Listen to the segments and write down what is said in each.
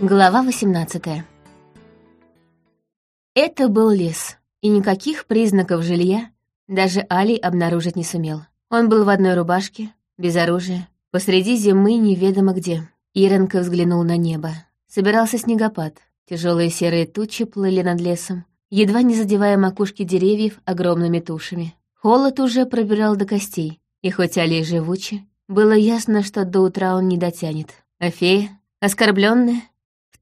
Глава 18 Это был лес, и никаких признаков жилья даже Али обнаружить не сумел. Он был в одной рубашке, без оружия, посреди зимы неведомо где. Иронка взглянул на небо. Собирался снегопад. Тяжелые серые тучи плыли над лесом, едва не задевая макушки деревьев огромными тушами. Холод уже пробирал до костей, и хоть Али живучи, было ясно, что до утра он не дотянет. А фея, оскорбленная,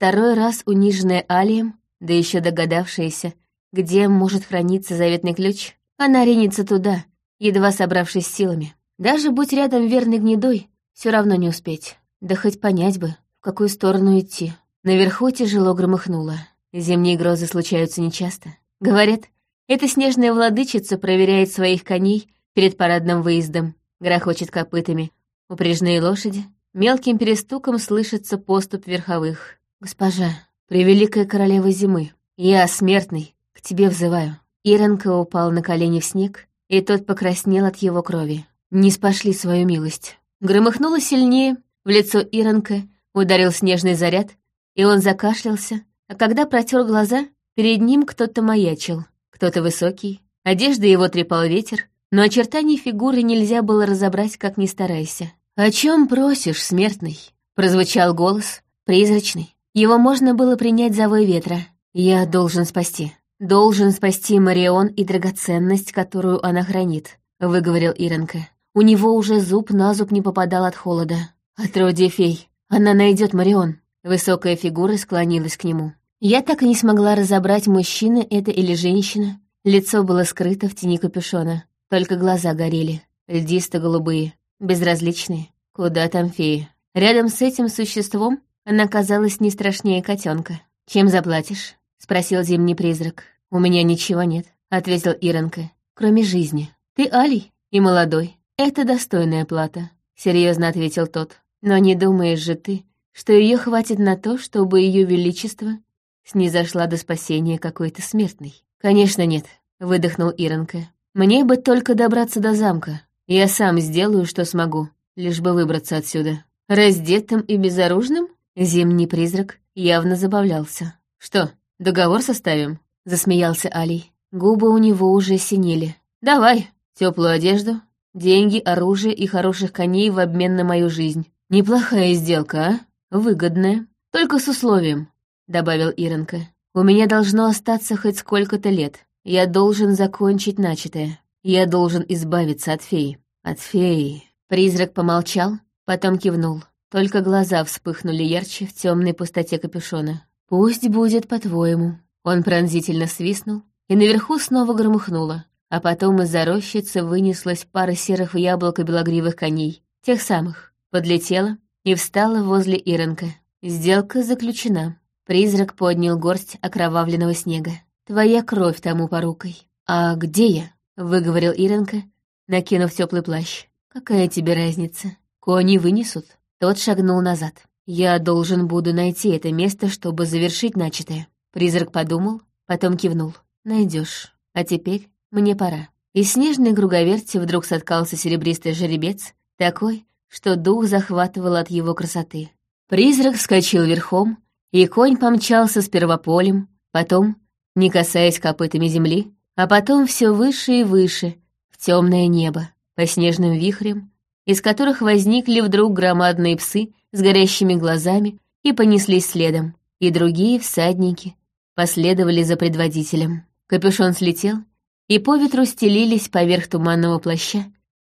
Второй раз униженная Алием, да еще догадавшаяся, где может храниться заветный ключ, она ринется туда, едва собравшись силами. Даже будь рядом верный гнедой, все равно не успеть. Да хоть понять бы, в какую сторону идти. Наверху тяжело громыхнуло. Зимние грозы случаются нечасто. Говорят, эта снежная владычица проверяет своих коней перед парадным выездом, грохочет копытами. Упряжные лошади, мелким перестуком слышится поступ верховых. «Госпожа, превеликая королева зимы, я, смертный, к тебе взываю». Иронка упал на колени в снег, и тот покраснел от его крови. «Не спошли свою милость». Громыхнуло сильнее, в лицо Иронка ударил снежный заряд, и он закашлялся, а когда протер глаза, перед ним кто-то маячил, кто-то высокий, одежда его трепал ветер, но очертаний фигуры нельзя было разобрать, как ни старайся. «О чем просишь, смертный?» — прозвучал голос, призрачный, его можно было принять за вой ветра. Я должен спасти. Должен спасти Марион и драгоценность, которую она хранит, выговорил Иренка. У него уже зуб на зуб не попадал от холода. Отродье фей. Она найдет Марион. Высокая фигура склонилась к нему. Я так и не смогла разобрать, мужчина это или женщина. Лицо было скрыто в тени капюшона. Только глаза горели. Льдисто-голубые. Безразличные. Куда там феи? Рядом с этим существом она казалась не страшнее котенка. «Чем заплатишь?» — спросил зимний призрак. «У меня ничего нет», — ответил Иронка. «Кроме жизни. Ты Алий и молодой. Это достойная плата», — серьезно ответил тот. «Но не думаешь же ты, что ее хватит на то, чтобы ее величество снизошла до спасения какой-то смертной?» «Конечно нет», — выдохнул Иронка. «Мне бы только добраться до замка. Я сам сделаю, что смогу, лишь бы выбраться отсюда. Раздетым и безоружным?» Зимний призрак явно забавлялся. «Что, договор составим?» — засмеялся Алий. Губы у него уже синели. «Давай, теплую одежду, деньги, оружие и хороших коней в обмен на мою жизнь. Неплохая сделка, а? Выгодная. Только с условием», — добавил Иронка. «У меня должно остаться хоть сколько-то лет. Я должен закончить начатое. Я должен избавиться от феи». «От феи». Призрак помолчал, потом кивнул. Только глаза вспыхнули ярче в темной пустоте капюшона. «Пусть будет по-твоему». Он пронзительно свистнул, и наверху снова громыхнуло, а потом из-за рощицы вынеслась пара серых яблок и белогривых коней, тех самых, подлетела и встала возле Иронка. Сделка заключена. Призрак поднял горсть окровавленного снега. «Твоя кровь тому порукой». «А где я?» — выговорил Иренка, накинув теплый плащ. «Какая тебе разница? Кони вынесут». Тот шагнул назад. «Я должен буду найти это место, чтобы завершить начатое». Призрак подумал, потом кивнул. Найдешь. А теперь мне пора». Из снежной круговерти вдруг соткался серебристый жеребец, такой, что дух захватывал от его красоты. Призрак вскочил верхом, и конь помчался с первополем, потом, не касаясь копытами земли, а потом все выше и выше, в темное небо, по снежным вихрям, из которых возникли вдруг громадные псы с горящими глазами и понеслись следом, и другие всадники последовали за предводителем. Капюшон слетел, и по ветру стелились поверх туманного плаща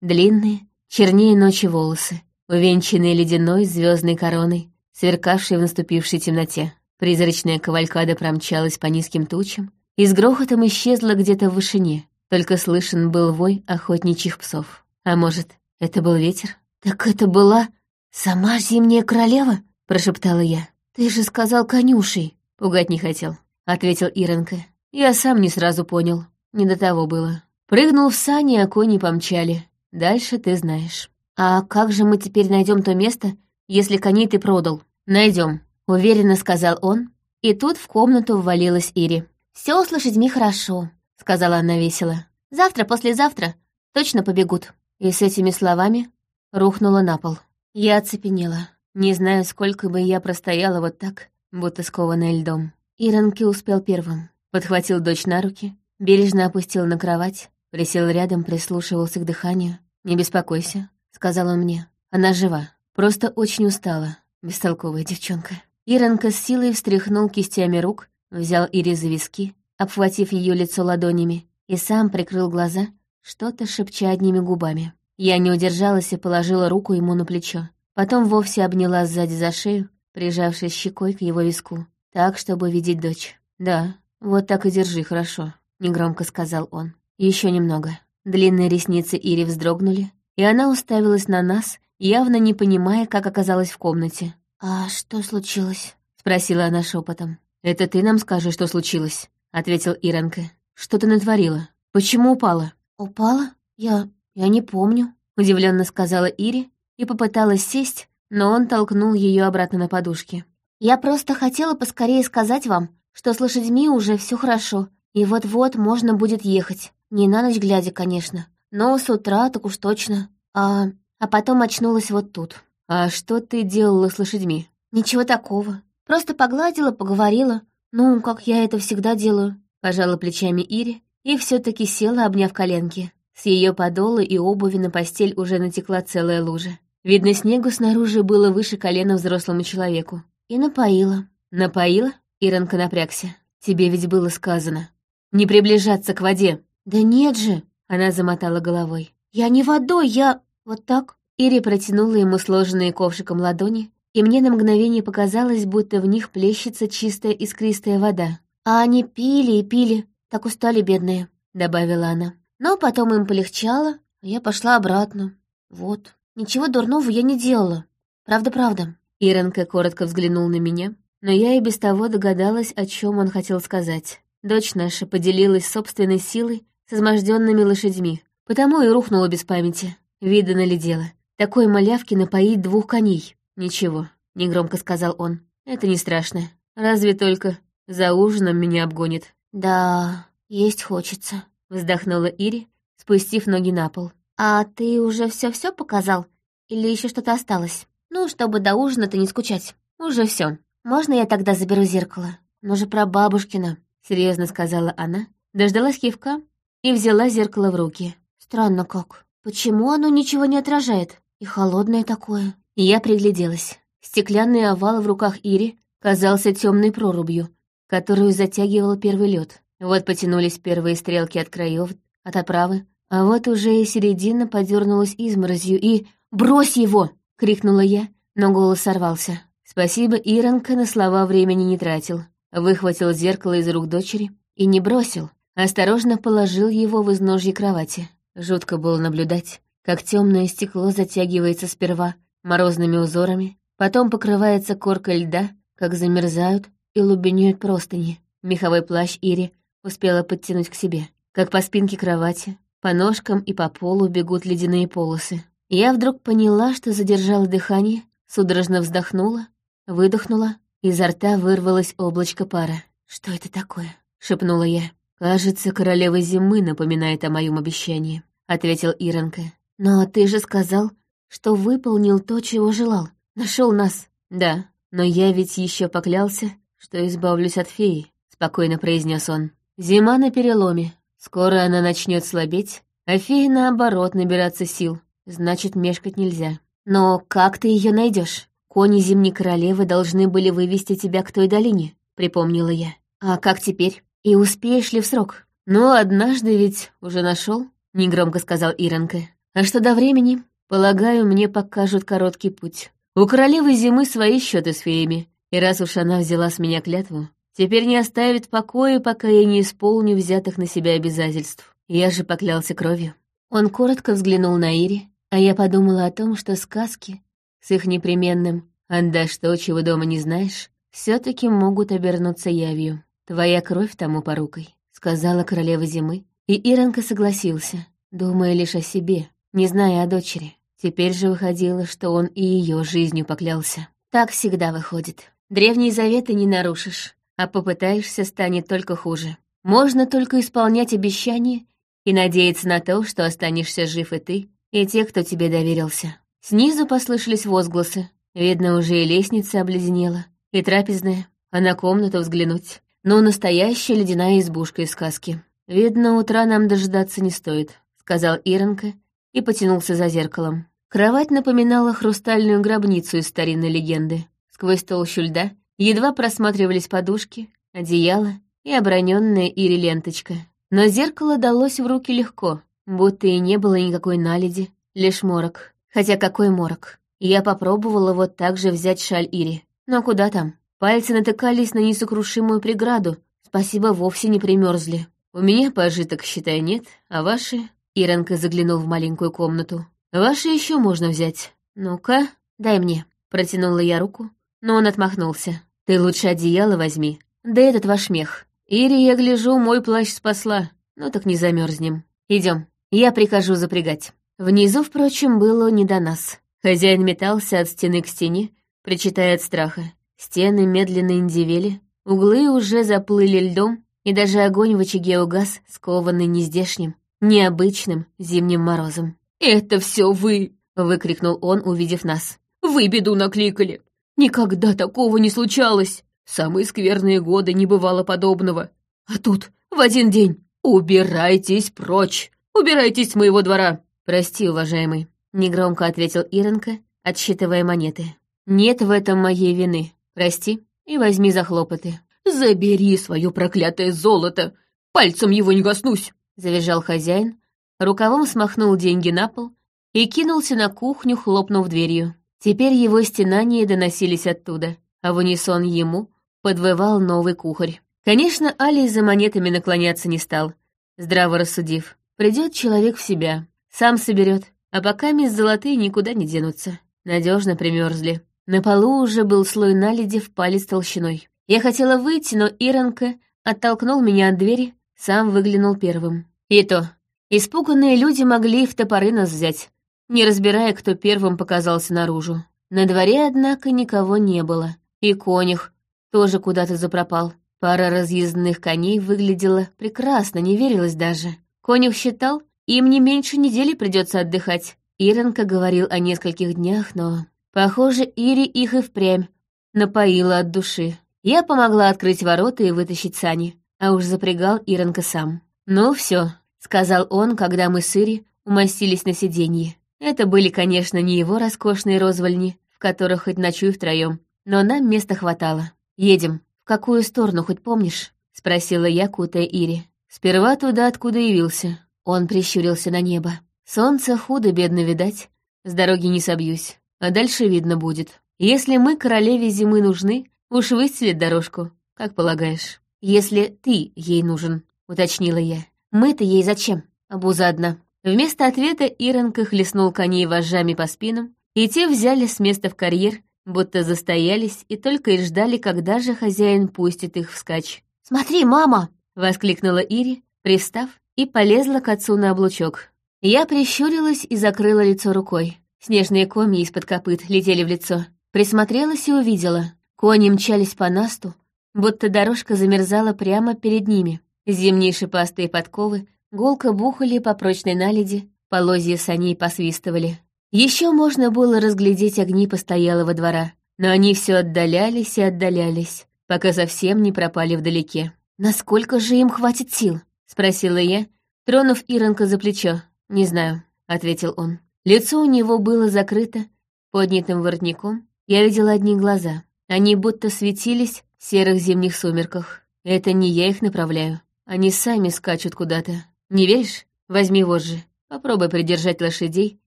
длинные, чернее ночи волосы, увенчанные ледяной звездной короной, сверкавшей в наступившей темноте. Призрачная кавалькада промчалась по низким тучам и с грохотом исчезла где-то в вышине, только слышен был вой охотничьих псов. А может, это был ветер? Так это была сама зимняя королева? Прошептала я. Ты же сказал конюшей. Пугать не хотел, ответил Иронка. Я сам не сразу понял. Не до того было. Прыгнул в сани, а кони помчали. Дальше ты знаешь. А как же мы теперь найдем то место, если коней ты продал? Найдем, уверенно сказал он. И тут в комнату ввалилась Ири. Все с лошадьми хорошо, сказала она весело. Завтра, послезавтра точно побегут и с этими словами рухнула на пол. Я оцепенела. Не знаю, сколько бы я простояла вот так, будто скованная льдом. Иронки успел первым. Подхватил дочь на руки, бережно опустил на кровать, присел рядом, прислушивался к дыханию. «Не беспокойся», — сказал он мне. «Она жива, просто очень устала, бестолковая девчонка». Иронка с силой встряхнул кистями рук, взял Ири за виски, обхватив ее лицо ладонями, и сам прикрыл глаза, что-то шепча одними губами. Я не удержалась и положила руку ему на плечо. Потом вовсе обняла сзади за шею, прижавшись щекой к его виску, так, чтобы видеть дочь. «Да, вот так и держи, хорошо», — негромко сказал он. Еще немного». Длинные ресницы Ири вздрогнули, и она уставилась на нас, явно не понимая, как оказалась в комнате. «А что случилось?» — спросила она шепотом. «Это ты нам скажешь, что случилось», — ответил Иранка. «Что ты натворила? Почему упала?» «Упала? Я... я не помню», — удивленно сказала Ири и попыталась сесть, но он толкнул ее обратно на подушке. «Я просто хотела поскорее сказать вам, что с лошадьми уже все хорошо, и вот-вот можно будет ехать. Не на ночь глядя, конечно, но с утра так уж точно. А, а потом очнулась вот тут. А что ты делала с лошадьми? Ничего такого. Просто погладила, поговорила. Ну, как я это всегда делаю. Пожала плечами Ири и все таки села, обняв коленки. С ее подола и обуви на постель уже натекла целая лужа. Видно, снегу снаружи было выше колена взрослому человеку. И напоила. Напоила? Иронка напрягся. Тебе ведь было сказано. Не приближаться к воде. «Да нет же!» — она замотала головой. «Я не водой, я... вот так». Ири протянула ему сложенные ковшиком ладони, и мне на мгновение показалось, будто в них плещется чистая искристая вода. «А они пили и пили, так устали бедные», — добавила она. Но потом им полегчало, а я пошла обратно. Вот. Ничего дурного я не делала. Правда-правда. Иронка коротко взглянул на меня, но я и без того догадалась, о чем он хотел сказать. Дочь наша поделилась собственной силой с изможденными лошадьми, потому и рухнула без памяти. Видано ли дело? Такой малявки напоить двух коней. Ничего, негромко сказал он. Это не страшно. Разве только за ужином меня обгонит. Да, есть хочется, вздохнула Ири, спустив ноги на пол. А ты уже все-все показал? Или еще что-то осталось? Ну, чтобы до ужина-то не скучать. Уже все. Можно я тогда заберу зеркало? Ну же про бабушкина, серьезно сказала она, дождалась кивка и взяла зеркало в руки. Странно как. Почему оно ничего не отражает? И холодное такое. И я пригляделась. Стеклянный овал в руках Ири казался темной прорубью, которую затягивал первый лед. Вот потянулись первые стрелки от краев, от оправы, а вот уже и середина подернулась изморозью, и «Брось его!» — крикнула я, но голос сорвался. Спасибо, Иронка на слова времени не тратил. Выхватил зеркало из рук дочери и не бросил, Осторожно положил его в изножье кровати. Жутко было наблюдать, как темное стекло затягивается сперва морозными узорами, потом покрывается коркой льда, как замерзают и лубенеют простыни. Меховой плащ Ири успела подтянуть к себе. Как по спинке кровати, по ножкам и по полу бегут ледяные полосы. Я вдруг поняла, что задержала дыхание, судорожно вздохнула, выдохнула, изо рта вырвалось облачко пара. «Что это такое?» — шепнула я. «Кажется, королева зимы напоминает о моем обещании», — ответил Иронка. «Но ты же сказал, что выполнил то, чего желал. Нашел нас». «Да, но я ведь еще поклялся, что избавлюсь от феи», — спокойно произнес он. «Зима на переломе. Скоро она начнет слабеть, а фея, наоборот, набираться сил. Значит, мешкать нельзя. Но как ты ее найдешь? Кони Зимней Королевы должны были вывести тебя к той долине», — припомнила я. «А как теперь?» «И успеешь ли в срок?» «Ну, однажды ведь уже нашел, негромко сказал Иронка. «А что до времени? Полагаю, мне покажут короткий путь. У королевы зимы свои счеты с феями, и раз уж она взяла с меня клятву, теперь не оставит покоя, пока я не исполню взятых на себя обязательств. Я же поклялся кровью». Он коротко взглянул на Ири, а я подумала о том, что сказки с их непременным «отдашь то, чего дома не знаешь», все таки могут обернуться явью. «Твоя кровь тому порукой», — сказала королева зимы. И Иронка согласился, думая лишь о себе, не зная о дочери. Теперь же выходило, что он и ее жизнью поклялся. Так всегда выходит. Древние заветы не нарушишь, а попытаешься, станет только хуже. Можно только исполнять обещания и надеяться на то, что останешься жив и ты, и те, кто тебе доверился. Снизу послышались возгласы. Видно, уже и лестница обледенела, и трапезная. а на комнату взглянуть. Ну, настоящая ледяная избушка из сказки. Видно, утра нам дожидаться не стоит, сказал Иронка и потянулся за зеркалом. Кровать напоминала хрустальную гробницу из старинной легенды. Сквозь толщу льда едва просматривались подушки, одеяло и оброненная Ире ленточка. Но зеркало далось в руки легко, будто и не было никакой наледи, лишь морок. Хотя какой морок? Я попробовала вот так же взять шаль Ири. Но куда там? Пальцы натыкались на несокрушимую преграду. Спасибо, вовсе не примерзли. У меня пожиток, считай, нет, а ваши... Иронка заглянул в маленькую комнату. Ваши еще можно взять. Ну-ка, дай мне. Протянула я руку, но он отмахнулся. Ты лучше одеяло возьми. Да этот ваш мех. Ири, я гляжу, мой плащ спасла. Ну так не замерзнем. Идем. Я прикажу запрягать. Внизу, впрочем, было не до нас. Хозяин метался от стены к стене, причитая от страха. Стены медленно индивели, углы уже заплыли льдом, и даже огонь в очаге угас, скованный нездешним, необычным зимним морозом. «Это все вы!» — выкрикнул он, увидев нас. «Вы беду накликали! Никогда такого не случалось! Самые скверные годы не бывало подобного! А тут, в один день, убирайтесь прочь! Убирайтесь с моего двора!» «Прости, уважаемый», — негромко ответил Иронка, отсчитывая монеты. «Нет в этом моей вины. Прости и возьми за хлопоты». «Забери свое проклятое золото! Пальцем его не коснусь!» — завизжал хозяин, рукавом смахнул деньги на пол и кинулся на кухню, хлопнув дверью. Теперь его стенания доносились оттуда, а в унисон ему подвывал новый кухарь. Конечно, Али за монетами наклоняться не стал, здраво рассудив. Придет человек в себя, сам соберет, а пока мисс золотые никуда не денутся. Надежно примерзли. На полу уже был слой наледи в палец толщиной. Я хотела выйти, но Иронка оттолкнул меня от двери, сам выглянул первым. И то, испуганные люди могли в топоры нас взять, не разбирая, кто первым показался наружу. На дворе, однако, никого не было. И конюх тоже куда-то запропал. Пара разъездных коней выглядела прекрасно, не верилось даже. Конюх считал, им не меньше недели придется отдыхать. Иронка говорил о нескольких днях, но, похоже, Ири их и впрямь напоила от души. Я помогла открыть ворота и вытащить сани, а уж запрягал Иронка сам. «Ну все», — сказал он, когда мы с Ири умостились на сиденье. Это были, конечно, не его роскошные розвольни, в которых хоть ночуй втроем, но нам места хватало. «Едем. В какую сторону, хоть помнишь?» — спросила я, кутая Ири. «Сперва туда, откуда явился. Он прищурился на небо. Солнце худо-бедно видать, с дороги не собьюсь, а дальше видно будет. Если мы королеве зимы нужны, уж выстелит дорожку, как полагаешь. Если ты ей нужен, уточнила я. Мы-то ей зачем? Обуза одна. Вместо ответа Иронка хлестнул коней вожжами по спинам, и те взяли с места в карьер, будто застоялись и только и ждали, когда же хозяин пустит их вскачь. «Смотри, мама!» — воскликнула Ири, пристав и полезла к отцу на облучок. Я прищурилась и закрыла лицо рукой. Снежные комья из-под копыт летели в лицо. Присмотрелась и увидела. Кони мчались по насту, будто дорожка замерзала прямо перед ними. Зимние шипастые подковы гулко бухали по прочной наледи, полозья саней посвистывали. Еще можно было разглядеть огни постоялого двора, но они все отдалялись и отдалялись, пока совсем не пропали вдалеке. Насколько же им хватит сил? — спросила я, тронув Иронка за плечо. «Не знаю», — ответил он. Лицо у него было закрыто поднятым воротником. Я видела одни глаза. Они будто светились в серых зимних сумерках. Это не я их направляю. Они сами скачут куда-то. Не веришь? Возьми вожжи. Попробуй придержать лошадей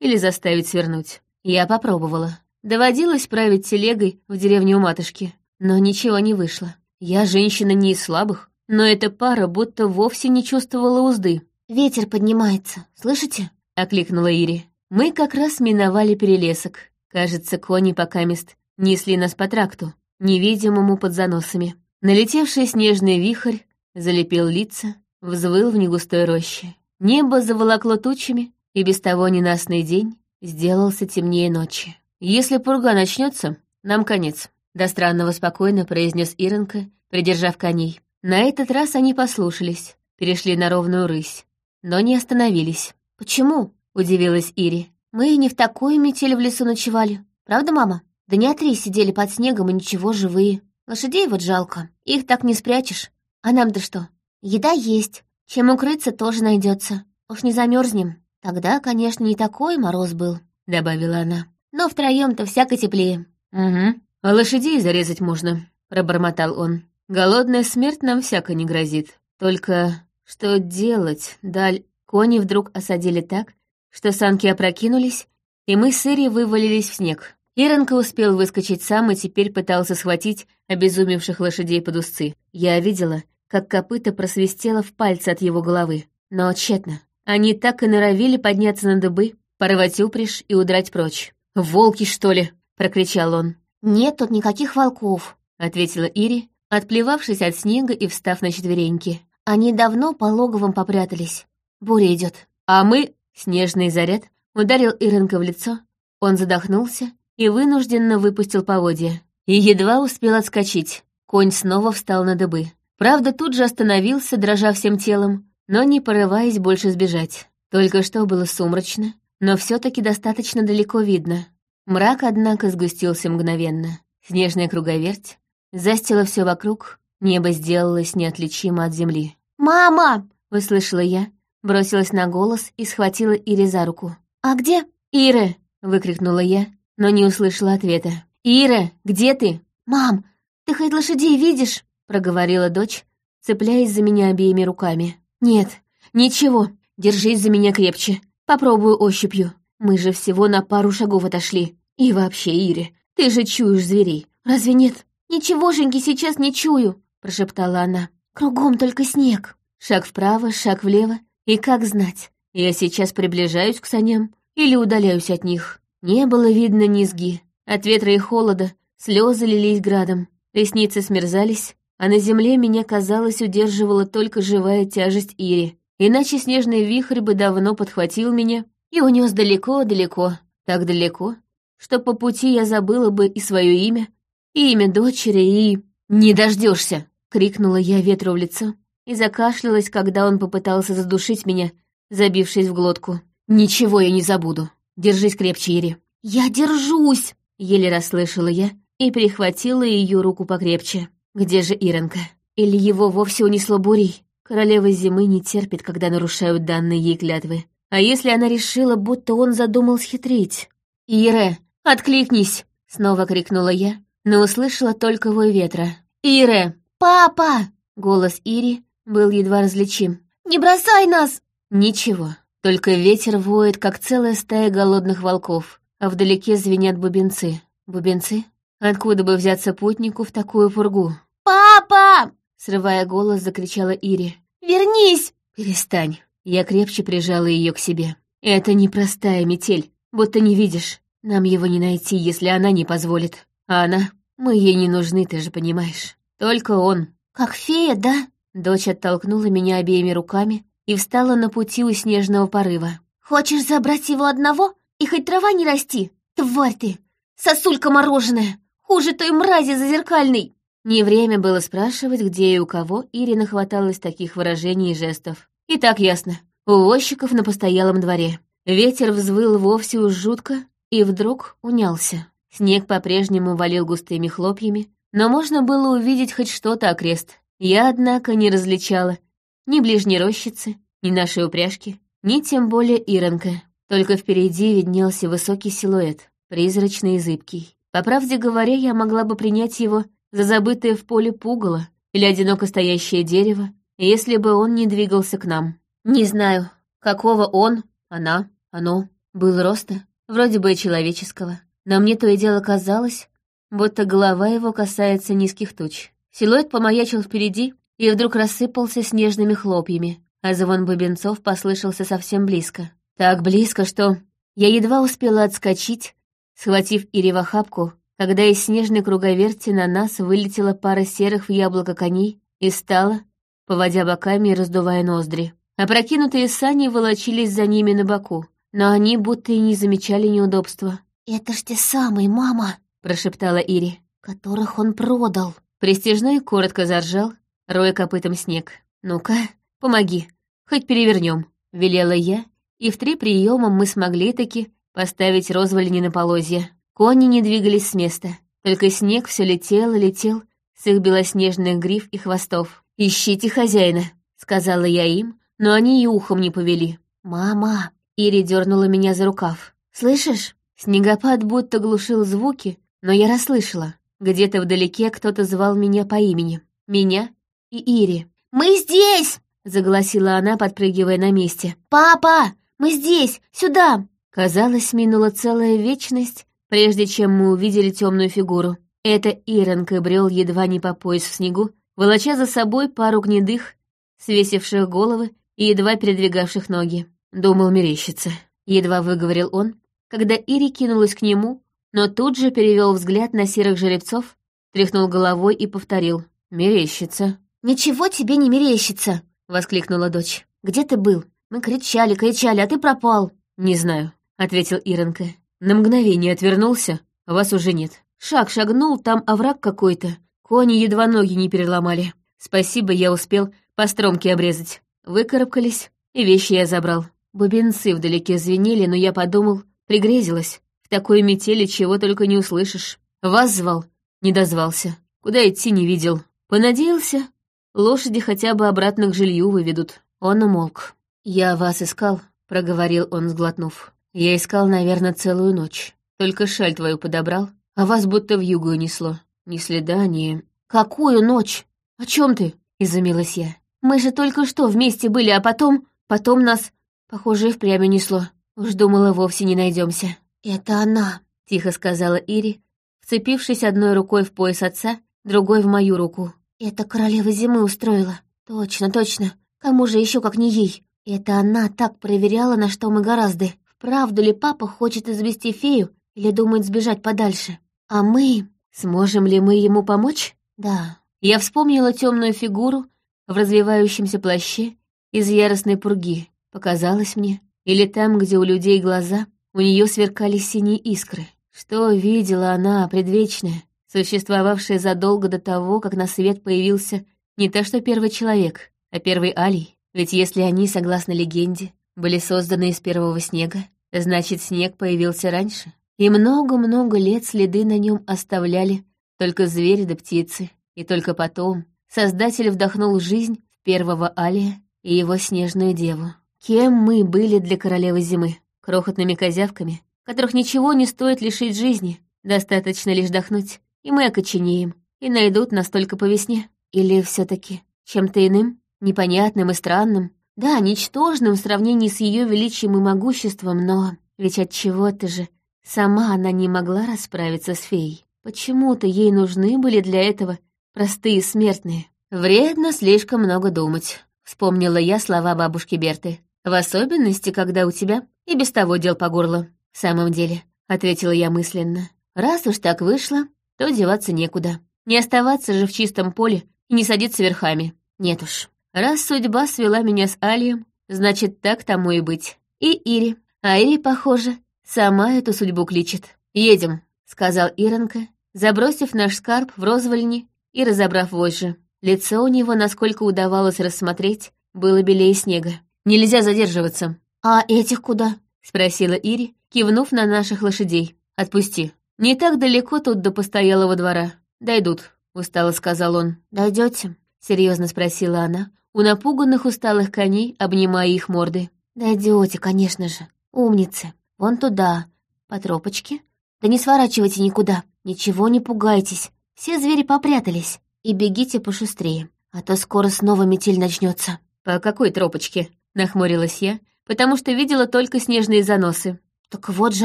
или заставить свернуть. Я попробовала. Доводилось править телегой в деревне у матушки, но ничего не вышло. Я женщина не из слабых но эта пара будто вовсе не чувствовала узды. «Ветер поднимается, слышите?» — окликнула Ири. Мы как раз миновали перелесок. Кажется, кони пока мест несли нас по тракту, невидимому под заносами. Налетевший снежный вихрь залепил лица, взвыл в негустой роще. Небо заволокло тучами, и без того ненастный день сделался темнее ночи. «Если пурга начнется, нам конец», — до странного спокойно произнес Иронка, придержав коней. На этот раз они послушались, перешли на ровную рысь, но не остановились. «Почему?» — удивилась Ири. «Мы не в такую метель в лесу ночевали. Правда, мама? Да не три сидели под снегом и ничего, живые». Лошадей вот жалко, их так не спрячешь. А нам-то что? Еда есть, чем укрыться тоже найдется. Уж не замерзнем. Тогда, конечно, не такой мороз был, добавила она. Но втроем-то всяко теплее. Угу. А лошадей зарезать можно, пробормотал он. Голодная смерть нам всяко не грозит. Только что делать, Даль? Кони вдруг осадили так, что санки опрокинулись, и мы с Ири вывалились в снег. Иронка успел выскочить сам и теперь пытался схватить обезумевших лошадей под узцы. Я видела, как копыта просвистело в пальце от его головы. Но тщетно. Они так и норовили подняться на дыбы, порвать упряжь и удрать прочь. «Волки, что ли?» — прокричал он. «Нет тут никаких волков», — ответила Ири, отплевавшись от снега и встав на четвереньки. «Они давно по логовам попрятались. Буря идет. А мы...» — снежный заряд ударил Иренка в лицо. Он задохнулся и вынужденно выпустил поводья. И едва успел отскочить. Конь снова встал на дыбы. Правда, тут же остановился, дрожа всем телом, но не порываясь больше сбежать. Только что было сумрачно, но все таки достаточно далеко видно. Мрак, однако, сгустился мгновенно. Снежная круговерть застила все вокруг, небо сделалось неотличимо от земли. «Мама!» — услышала я, бросилась на голос и схватила Ире за руку. «А где?» «Ира!» — выкрикнула я, но не услышала ответа. «Ира, где ты?» «Мам, ты хоть лошадей видишь?» — проговорила дочь, цепляясь за меня обеими руками. «Нет, ничего, держись за меня крепче. Попробую ощупью. Мы же всего на пару шагов отошли. И вообще, Ире, ты же чуешь зверей, разве нет?» «Ничегошеньки сейчас не чую», — прошептала она. «Кругом только снег». Шаг вправо, шаг влево, и как знать, я сейчас приближаюсь к саням или удаляюсь от них. Не было видно низги. От ветра и холода слезы лились градом, ресницы смерзались, а на земле меня, казалось, удерживала только живая тяжесть Ири. Иначе снежный вихрь бы давно подхватил меня и унес далеко-далеко, так далеко, что по пути я забыла бы и свое имя, и имя дочери, и... «Не дождешься! крикнула я ветру в лицо и закашлялась, когда он попытался задушить меня, забившись в глотку. «Ничего я не забуду!» Держись крепче, Ири». «Я держусь!» — еле расслышала я и перехватила ее руку покрепче. «Где же Иренка? Или его вовсе унесло бурей?» Королева зимы не терпит, когда нарушают данные ей клятвы. А если она решила, будто он задумал схитрить? «Ире, откликнись!» — снова крикнула я, но услышала только вой ветра. «Ире! Папа!» — голос Ири был едва различим. «Не бросай нас!» Ничего, только ветер воет, как целая стая голодных волков, а вдалеке звенят бубенцы. Бубенцы? Откуда бы взяться путнику в такую пургу? «Папа!» — срывая голос, закричала Ири. «Вернись!» «Перестань!» Я крепче прижала ее к себе. «Это непростая метель, будто не видишь. Нам его не найти, если она не позволит. А она? Мы ей не нужны, ты же понимаешь. Только он». «Как фея, да?» Дочь оттолкнула меня обеими руками, и встала на пути у снежного порыва. «Хочешь забрать его одного и хоть трава не расти? Тварь ты! Сосулька мороженая! Хуже той мрази зазеркальной!» Не время было спрашивать, где и у кого Ирина хваталась таких выражений и жестов. И так ясно. У возчиков на постоялом дворе. Ветер взвыл вовсе уж жутко и вдруг унялся. Снег по-прежнему валил густыми хлопьями, но можно было увидеть хоть что-то окрест. Я, однако, не различала ни ближней рощицы, ни нашей упряжки, ни тем более Иронка. Только впереди виднелся высокий силуэт, призрачный и зыбкий. По правде говоря, я могла бы принять его за забытое в поле пугало или одиноко стоящее дерево, если бы он не двигался к нам. Не знаю, какого он, она, оно, был роста, вроде бы человеческого, но мне то и дело казалось, будто голова его касается низких туч. Силуэт помаячил впереди, и вдруг рассыпался снежными хлопьями, а звон бубенцов послышался совсем близко. Так близко, что я едва успела отскочить, схватив Ири в охапку, когда из снежной круговерти на нас вылетела пара серых в яблоко коней и стала, поводя боками и раздувая ноздри. Опрокинутые сани волочились за ними на боку, но они будто и не замечали неудобства. «Это ж те самые, мама!» — прошептала Ири. «Которых он продал!» Престижной коротко заржал, роя копытом снег. «Ну-ка, помоги, хоть перевернем», — велела я, и в три приема мы смогли таки поставить розвальни на полозья. Кони не двигались с места, только снег все летел и летел, с их белоснежных гриф и хвостов. «Ищите хозяина», — сказала я им, но они и ухом не повели. «Мама!» — Ири дернула меня за рукав. «Слышишь?» Снегопад будто глушил звуки, но я расслышала. Где-то вдалеке кто-то звал меня по имени. Меня и Ири. «Мы здесь!» — заголосила она, подпрыгивая на месте. «Папа! Мы здесь! Сюда!» Казалось, минула целая вечность, прежде чем мы увидели темную фигуру. Это Иронка брел едва не по пояс в снегу, волоча за собой пару гнедых, свесивших головы и едва передвигавших ноги. Думал мерещиться. Едва выговорил он, когда Ири кинулась к нему, но тут же перевел взгляд на серых жеребцов, тряхнул головой и повторил. «Мерещится». «Ничего тебе не мерещится!» — воскликнула дочь. «Где ты был? Мы кричали, кричали, а ты пропал!» «Не знаю», — ответил Иронка. На мгновение отвернулся, вас уже нет. Шаг шагнул, там овраг какой-то. Кони едва ноги не переломали. Спасибо, я успел по стромке обрезать. Выкарабкались, и вещи я забрал. Бубенцы вдалеке звенели, но я подумал, пригрезилась. В такой метели чего только не услышишь. Вас звал, не дозвался. Куда идти не видел. Понадеялся, лошади хотя бы обратно к жилью выведут. Он умолк. «Я вас искал», — проговорил он, сглотнув. «Я искал, наверное, целую ночь. Только шаль твою подобрал, а вас будто в югу несло. Ни следа, ни...» «Какую ночь? О чем ты?» — изумилась я. «Мы же только что вместе были, а потом... Потом нас, похоже, и впрямь несло. Уж думала, вовсе не найдемся. «Это она», — тихо сказала Ири, вцепившись одной рукой в пояс отца, другой в мою руку. «Это королева зимы устроила. Точно, точно. Кому же еще, как не ей? Это она так проверяла, на что мы гораздо. Вправду ли папа хочет извести фею или думает сбежать подальше? А мы... Сможем ли мы ему помочь? Да. Я вспомнила темную фигуру в развивающемся плаще из яростной пурги. Показалось мне. Или там, где у людей глаза, у нее сверкали синие искры. Что видела она, предвечная, существовавшая задолго до того, как на свет появился не то что первый человек, а первый алий. Ведь если они, согласно легенде, были созданы из первого снега, значит, снег появился раньше. И много-много лет следы на нем оставляли только звери да птицы. И только потом Создатель вдохнул жизнь в первого Алия и его снежную деву. Кем мы были для королевы зимы? Крохотными козявками, которых ничего не стоит лишить жизни. Достаточно лишь дохнуть, и мы окоченеем, и найдут нас только по весне. Или все таки чем-то иным, непонятным и странным, да, ничтожным в сравнении с ее величием и могуществом, но ведь от чего-то же сама она не могла расправиться с феей. Почему-то ей нужны были для этого простые смертные. Вредно слишком много думать, вспомнила я слова бабушки Берты. В особенности, когда у тебя и без того дел по горло. В самом деле, ответила я мысленно. Раз уж так вышло, то деваться некуда. Не оставаться же в чистом поле и не садиться верхами. Нет уж. Раз судьба свела меня с Алием, значит, так тому и быть. И Ири. А Ири, похоже, сама эту судьбу кличет. «Едем», — сказал Иронка, забросив наш скарб в розвольни и разобрав вожжи. Лицо у него, насколько удавалось рассмотреть, было белее снега. «Нельзя задерживаться». «А этих куда?» — спросила Ири, кивнув на наших лошадей. «Отпусти. Не так далеко тут до постоялого двора. Дойдут», — устало сказал он. Дойдете? Серьезно спросила она, у напуганных усталых коней, обнимая их морды. Дойдете, конечно же. Умницы. Вон туда, по тропочке. Да не сворачивайте никуда. Ничего не пугайтесь. Все звери попрятались. И бегите пошустрее, а то скоро снова метель начнется. «По какой тропочке?» — нахмурилась я, потому что видела только снежные заносы. «Так вот же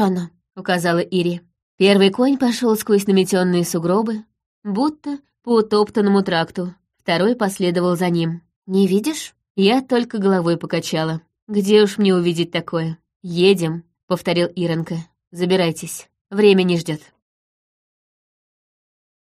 она», — указала Ири. Первый конь пошел сквозь наметенные сугробы, будто по утоптанному тракту. Второй последовал за ним. «Не видишь?» Я только головой покачала. «Где уж мне увидеть такое?» «Едем», — повторил Иронка. «Забирайтесь. Время не ждет.